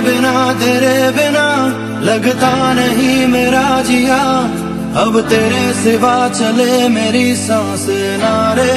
बिना तेरे बिना लगता नहीं मेरा जिया। अब तेरे सिवा चले मेरी साँसें नारे।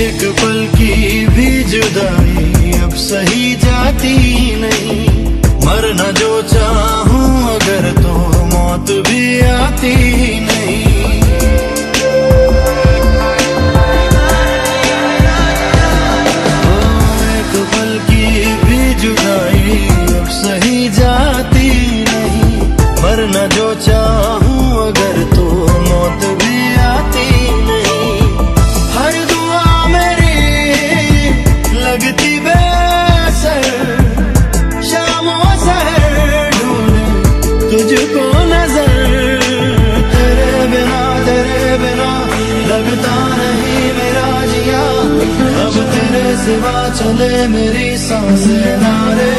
एक पल की भी जुदाई अब सही जाती नहीं। मरना जो चाहूँ, अगर तो मौत भी आती नहीं। सही जाती नहीं। मरना जो चाहूँ, अगर तो लगता नहीं मेरा जिया। अब तेरे सिवा चले मेरी साँसें नारे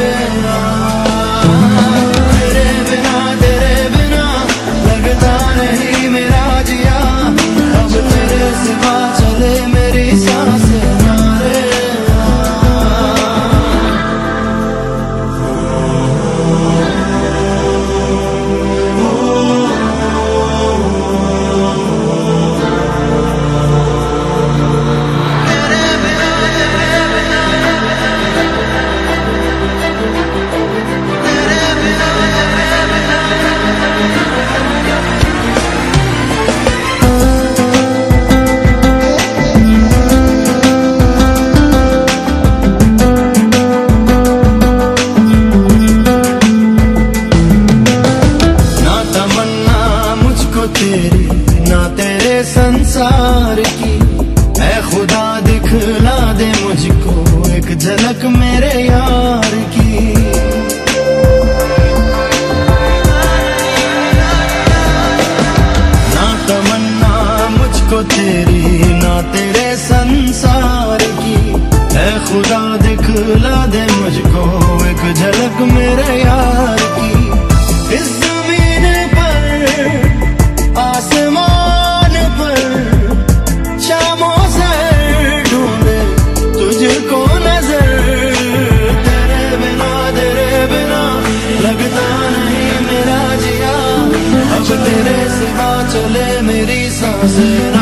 संसार की। ऐ खुदा दिखला दे मुझको, एक झलक मेरे यार की। ना तमन्ना मुझको तेरी, ना तेरे संसार की। ऐ खुदा दिखला दे मुझको, एक झलक मेरे यार नहीं